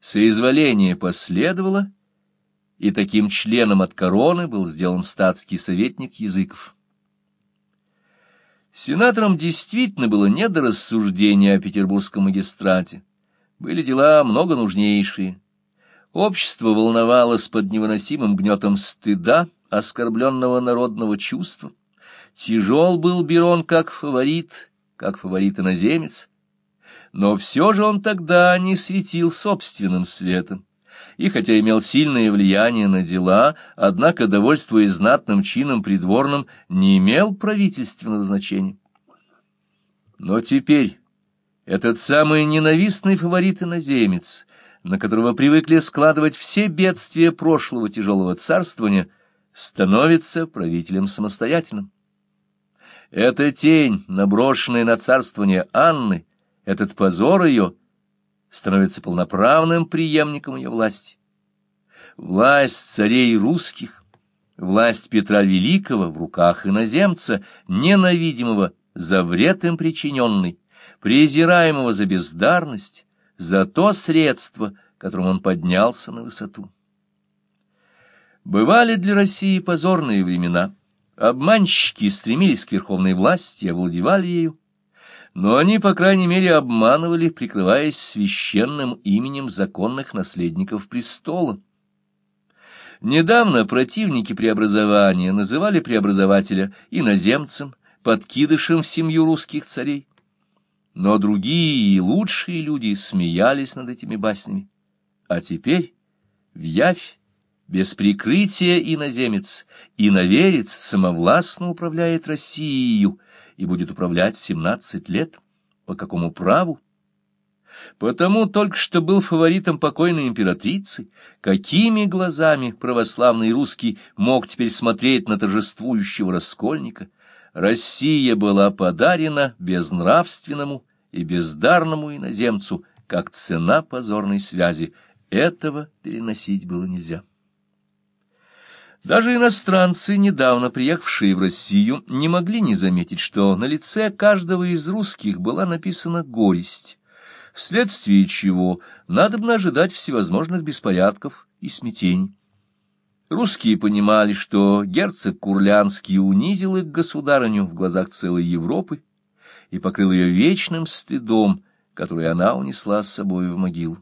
Соизволение последовало, и таким членом от короны был сделан статский советник Языков. Сенаторам действительно было не до рассуждения о петербургском магистрате. Были дела много нужнейшие. Общество волновалось под невыносимым гнетом стыда, оскорбленного народного чувства. Тяжел был Берон как фаворит, как фаворит иноземец, но все же он тогда не светил собственным светом и хотя имел сильное влияние на дела, однако, довольствуясь знатным чином придворным, не имел правительственного значения. Но теперь этот самый ненавистный фаворит иноземец, на которого привыкли складывать все бедствия прошлого тяжелого царствования, становится правителем самостоятельным. Эта тень, наброшенная на царствование Анны, этот позор ее — становится полноправным преемником ее власти. Власть царей русских, власть Петра Великого в руках иноземца, ненавидимого за вред им причиненный, презираемого за бездарность, за то средство, которым он поднялся на высоту. Бывали для России позорные времена. Обманщики стремились к верховной власти и овладевали ею но они, по крайней мере, обманывали, прикрываясь священным именем законных наследников престола. Недавно противники преобразования называли преобразователя иноземцем, подкидышем в семью русских царей. Но другие и лучшие люди смеялись над этими баснями. А теперь в явь, без прикрытия иноземец, иноверец самовластно управляет Россией, и будет управлять семнадцать лет. По какому праву? Потому только что был фаворитом покойной императрицы, какими глазами православный русский мог теперь смотреть на торжествующего раскольника? Россия была подарена безнравственному и бездарному иноземцу, как цена позорной связи. Этого переносить было нельзя. Даже иностранцы, недавно приехавшие в Россию, не могли не заметить, что на лице каждого из русских была написана горесть, вследствие чего надо бы ожидать всевозможных беспорядков и смятений. Русские понимали, что герцог Курлянский унизил их государыню в глазах целой Европы и покрыл ее вечным стыдом, который она унесла с собой в могилу.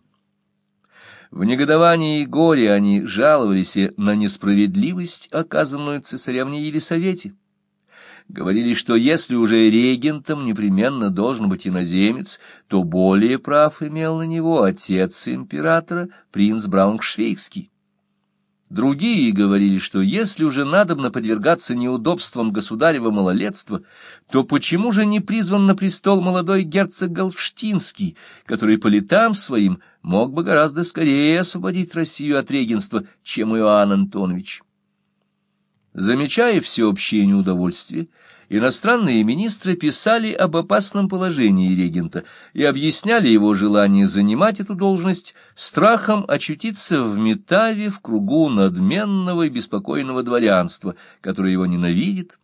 В негодовании и горе они жаловались на несправедливость, оказанную цесаревне Елисавете. Говорили, что если уже регентом непременно должен быть иноземец, то более прав имел на него отец императора, принц Брауншвейгский. Другие говорили, что если уже надобно подвергаться неудобствам государева малолетства, то почему же не призван на престол молодой герцог Галштинский, который по летам своим мог бы гораздо скорее освободить Россию от регенства, чем Иоанн Антонович? Замечая всеобщее неудовольствие, иностранные министры писали об опасном положении регента и объясняли его желание занимать эту должность страхом очутиться в Метаве в кругу надменного и беспокойного дворянства, которое его ненавидит,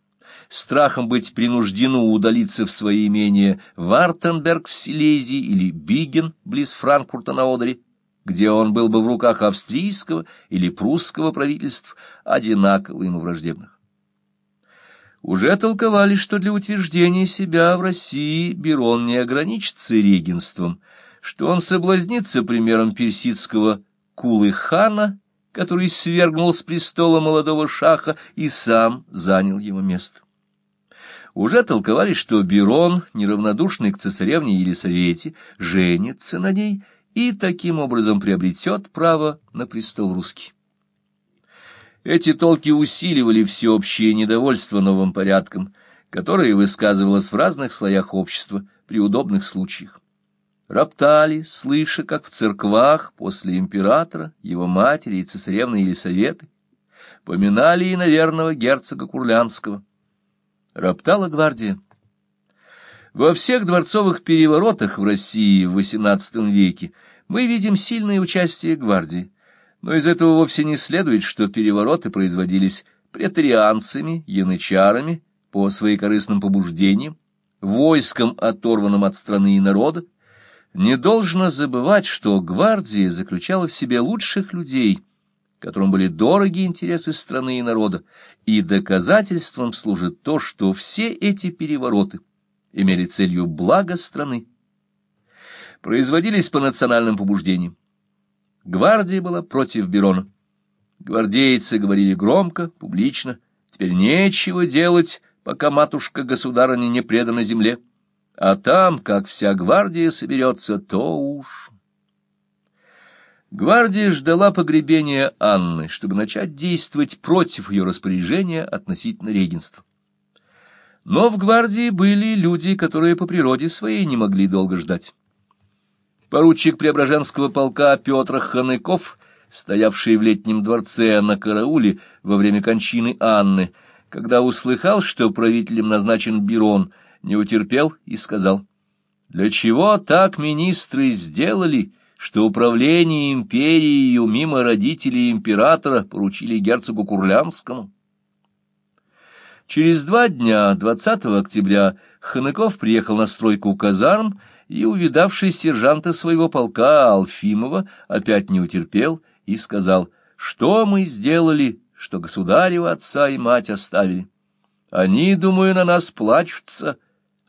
страхом быть принуждено удалиться в свои имения в Артенберг в Силезии или Биген близ Франкфурта на Одере, где он был бы в руках австрийского или прусского правительств, одинаково ему враждебных. Уже толковали, что для утверждения себя в России Берон не ограничится регенством, что он соблазнится примером персидского Кулы-хана, который свергнул с престола молодого шаха и сам занял его место. Уже толковали, что Берон, неравнодушный к цесаревне Елисавете, женится на ней и таким образом приобретет право на престол русский. Эти толки усиливали всеобщее недовольство новым порядком, которое высказывалось в разных слоях общества при удобных случаях. Роптали, слыша, как в церквах после императора, его матери и цесаревны Елисаветы, поминали и наверного герцога Курлянского. Роптала гвардия. Во всех дворцовых переворотах в России в XVIII веке мы видим сильное участие гвардии, но из этого вовсе не следует, что перевороты производились претарианцами, янычарами, по своекорыстным побуждениям, войском, оторванным от страны и народа, Не должно забывать, что гвардия заключала в себе лучших людей, которым были дороги интересы страны и народа, и доказательством служит то, что все эти перевороты имели целью блага страны. Производились по национальным побуждениям. Гвардия была против Берона. Гвардейцы говорили громко, публично, теперь нечего делать, пока матушка-государыня не предана земле. А там, как вся гвардия соберется, то уж... Гвардия ждала погребения Анны, чтобы начать действовать против ее распоряжения относительно регенства. Но в гвардии были люди, которые по природе своей не могли долго ждать. Поручик Преображенского полка Петр Ханыков, стоявший в летнем дворце на карауле во время кончины Анны, когда услыхал, что правителем назначен Бирон, не утерпел и сказал, «Для чего так министры сделали?» Что управление империей мимо родителей императора поручили герцогу Курлянскому. Через два дня, 20 октября, Ханыков приехал на стройку казарм и, увидавший сержанта своего полка Алфимова, опять не утерпел и сказал, «Что мы сделали, что государева отца и мать оставили? Они, думаю, на нас плачутся,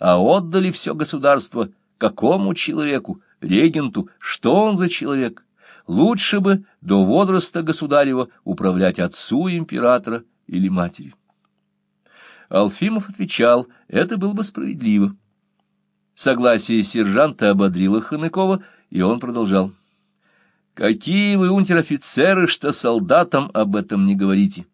а отдали все государство какому человеку? Регенту, что он за человек. Лучше бы до возраста государева управлять отцу императора или матери. Алфимов отвечал, это было бы справедливо. Согласие сержанта ободрило Ханыкова, и он продолжал. «Какие вы унтер-офицеры, что солдатам об этом не говорите?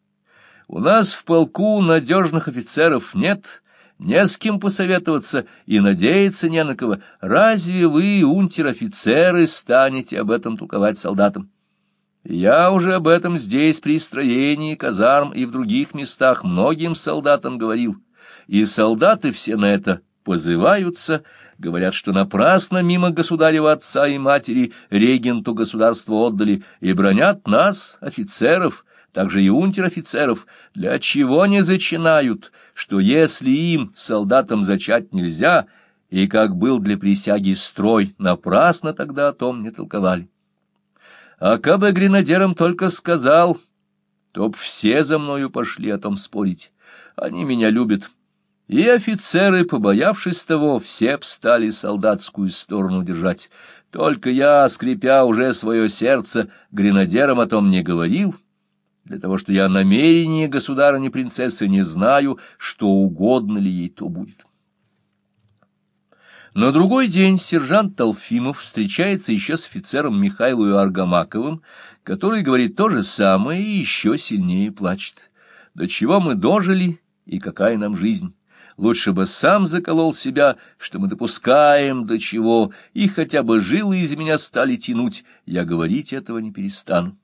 У нас в полку надежных офицеров нет, не с кем посоветоваться и надеяться не на кого. Разве вы, унтер-офицеры, станете об этом толковать солдатам? Я уже об этом здесь при строении казарм и в других местах многим солдатам говорил, и солдаты все на это позываются, говорят, что напрасно мимо государева отца и матери регенту государства отдали, и бронят нас, офицеров, также и унтер-офицеров, для чего не зачинают, что если им, солдатам, зачать нельзя, и как был для присяги строй, напрасно тогда о том не толковали. А кабы гренадерам только сказал, то б все за мною пошли о том спорить. Они меня любят. И офицеры, побоявшись того, все б стали солдатскую сторону держать. Только я, скрипя уже свое сердце, гренадерам о том не говорил, — для того, что я намерение государыни-принцессы не знаю, что угодно ли ей то будет. На другой день сержант Толфимов встречается еще с офицером Михаилом Аргамаковым, который говорит то же самое и еще сильнее плачет. До чего мы дожили и какая нам жизнь? Лучше бы сам заколол себя, что мы допускаем до чего, и хотя бы жилы из меня стали тянуть, я говорить этого не перестану.